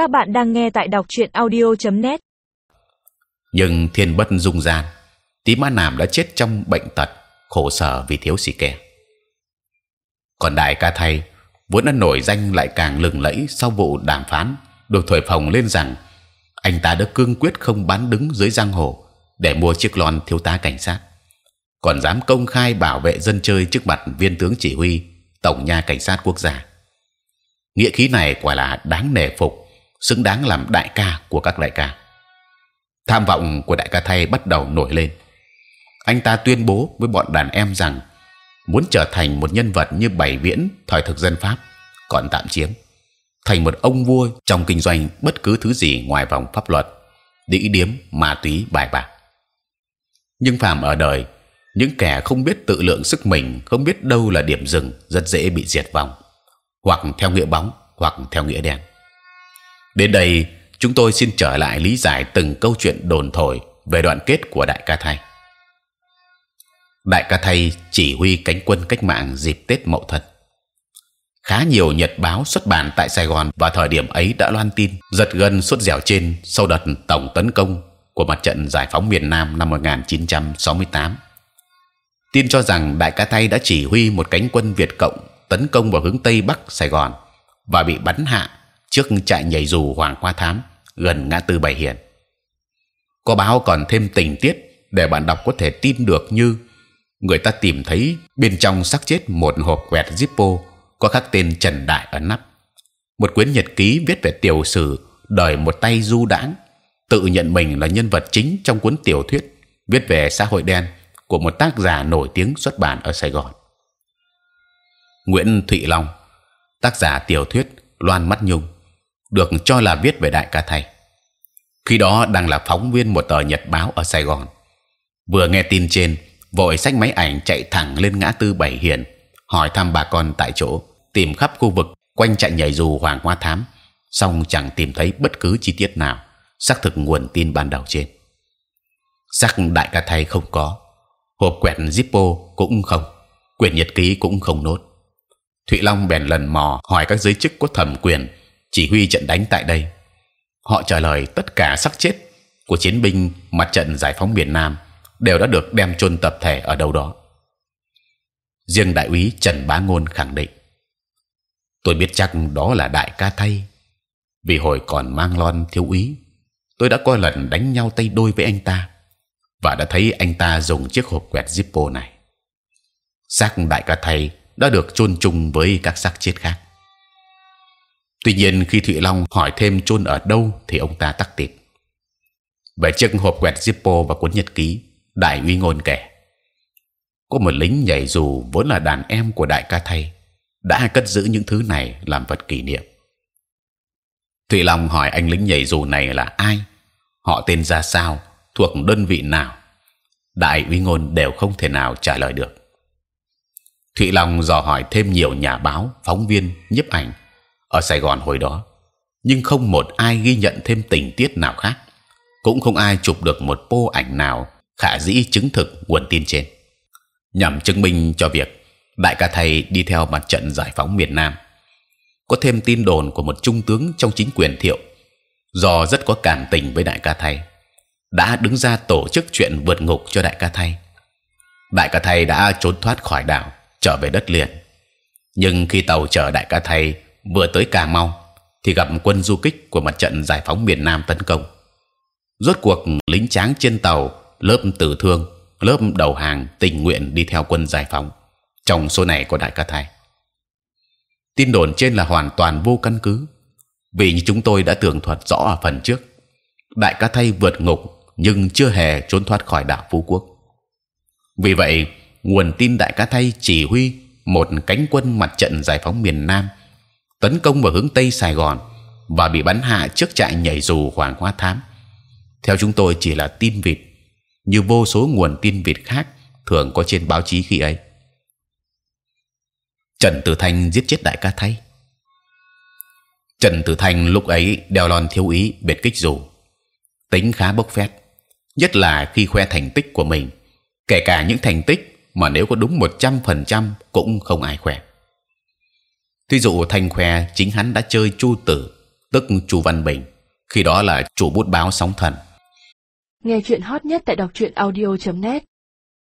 Các bạn đang nghe tại đọc truyện audio.net. nhưng thiên bất dung gian tí mã nàm đã chết trong bệnh tật, khổ sở vì thiếu xì kè. Còn đại ca thay, vốn đã nổi danh lại càng lừng lẫy sau vụ đàm phán, được thổi phồng lên rằng anh ta đã cương quyết không bán đứng dưới giang hồ để mua chiếc lon thiếu tá cảnh sát. Còn dám công khai bảo vệ dân chơi trước mặt viên tướng chỉ huy, tổng nha cảnh sát quốc gia. Nghĩa khí này quả là đáng nể phục xứng đáng làm đại ca của các đại ca. Tham vọng của đại ca thay bắt đầu nổi lên. Anh ta tuyên bố với bọn đàn em rằng muốn trở thành một nhân vật như bảy viễn, thời thực dân pháp, còn tạm chiếm. Thành một ông vua trong kinh doanh bất cứ thứ gì ngoài vòng pháp luật, đĩ điếm, ma túy, bài bạc. Nhưng phàm ở đời, những kẻ không biết tự lượng sức mình, không biết đâu là điểm dừng, rất dễ bị diệt vong, hoặc theo nghĩa bóng, hoặc theo nghĩa đen đến đây, chúng tôi xin trở lại lý giải từng câu chuyện đồn thổi về đoạn kết của đại ca thay đại ca thay chỉ huy cánh quân cách mạng dịp tết mậu thân khá nhiều nhật báo xuất bản tại Sài Gòn vào thời điểm ấy đã loan tin, giật gân suốt dẻo trên sau đợt tổng tấn công của mặt trận giải phóng miền Nam năm 1968. Tin cho rằng Đại Ca Thay đã chỉ huy một cánh quân Việt cộng tấn công vào hướng tây bắc Sài Gòn và bị bắn hạ trước trại nhảy dù Hoàng Hoa Thám gần ngã tư Bảy Hiền. Có báo còn thêm tình tiết để bạn đọc có thể tin được như người ta tìm thấy bên trong xác chết một hộp quẹt Zippo có khắc tên Trần Đại ở nắp, một quyển nhật ký viết về tiểu sử đời một tay du đãng, tự nhận mình là nhân vật chính trong cuốn tiểu thuyết viết về xã hội đen của một tác giả nổi tiếng xuất bản ở Sài Gòn. Nguyễn Thụy Long, tác giả tiểu thuyết Loan Mắt Nhung, được cho là viết về Đại Ca thầy. Khi đó đang là phóng viên một tờ nhật báo ở Sài Gòn, vừa nghe tin trên, vội xách máy ảnh chạy thẳng lên ngã tư Bảy Hiền, hỏi thăm bà con tại chỗ, tìm khắp khu vực quanh trại nhảy dù Hoàng Hoa Thám, song chẳng tìm thấy bất cứ chi tiết nào xác thực nguồn tin ban đầu trên. Xác Đại Ca thầy không có, hộp quẹt Zippo cũng không, quyển nhật ký cũng không nốt. Thụy Long bèn lần mò hỏi các giới chức có thẩm quyền chỉ huy trận đánh tại đây. Họ trả lời tất cả xác chết của chiến binh mặt trận giải phóng miền Nam đều đã được đem chôn tập thể ở đâu đó. Riêng đại úy Trần Bá Ngôn khẳng định: tôi biết chắc đó là đại ca thay, vì hồi còn mang lon thiếu úy, tôi đã coi lần đánh nhau tay đôi với anh ta và đã thấy anh ta dùng chiếc hộp quẹt Zippo này. xác đại ca thay đã được chôn chung với các xác chết khác. Tuy nhiên khi Thụy Long hỏi thêm chôn ở đâu thì ông ta tắc tịt. Về chiếc hộp quẹt Zippo và cuốn nhật ký, đại uy ngôn kể có một lính nhảy dù vốn là đàn em của đại ca thay đã cất giữ những thứ này làm vật kỷ niệm. Thụy Long hỏi anh lính nhảy dù này là ai, họ tên ra sao, thuộc đơn vị nào. Đại uy ngôn đều không thể nào trả lời được. Thụy Long dò hỏi thêm nhiều nhà báo, phóng viên, nhiếp ảnh ở Sài Gòn hồi đó, nhưng không một ai ghi nhận thêm tình tiết nào khác, cũng không ai chụp được một pô ảnh nào khả dĩ chứng thực nguồn tin trên, nhằm chứng minh cho việc đại ca thầy đi theo mặt trận giải phóng miền Nam. Có thêm tin đồn của một trung tướng trong chính quyền thiệu, do rất có cảm tình với đại ca thầy, đã đứng ra tổ chức chuyện vượt ngục cho đại ca thầy. Đại ca thầy đã trốn thoát khỏi đảo, trở về đất liền. Nhưng khi tàu chở đại ca thầy vừa tới Cà Mau, thì gặp quân du kích của mặt trận giải phóng miền Nam tấn công. Rốt cuộc lính tráng trên tàu lớp tử thương, lớp đầu hàng tình nguyện đi theo quân giải phóng. Trong số này có đại ca thái Tin đồn trên là hoàn toàn vô căn cứ, vì như chúng tôi đã tường thuật rõ ở phần trước, đại ca thay vượt ngục nhưng chưa hề trốn thoát khỏi đảo Phú Quốc. Vì vậy, nguồn tin đại ca thay chỉ huy một cánh quân mặt trận giải phóng miền Nam tấn công vào hướng tây Sài Gòn và bị bắn hạ trước trại nhảy dù Hoàng Hoa Thám. Theo chúng tôi chỉ là tin vịt, như vô số nguồn tin vịt khác thường có trên báo chí khi ấy. Trần Tử Thanh giết chết đại ca thay. Trần Tử Thanh lúc ấy đeo lon thiếu ý biệt kích dù, tính khá bốc phét, nhất là khi khoe thành tích của mình, kể cả những thành tích mà nếu có đúng 100% cũng không ai khoe. Thí dụ Thanh khoe chính hắn đã chơi chu tử, tức chu văn bình khi đó là chủ bút báo sóng thần. Nghe chuyện hot nhất tại đọc truyện audio.net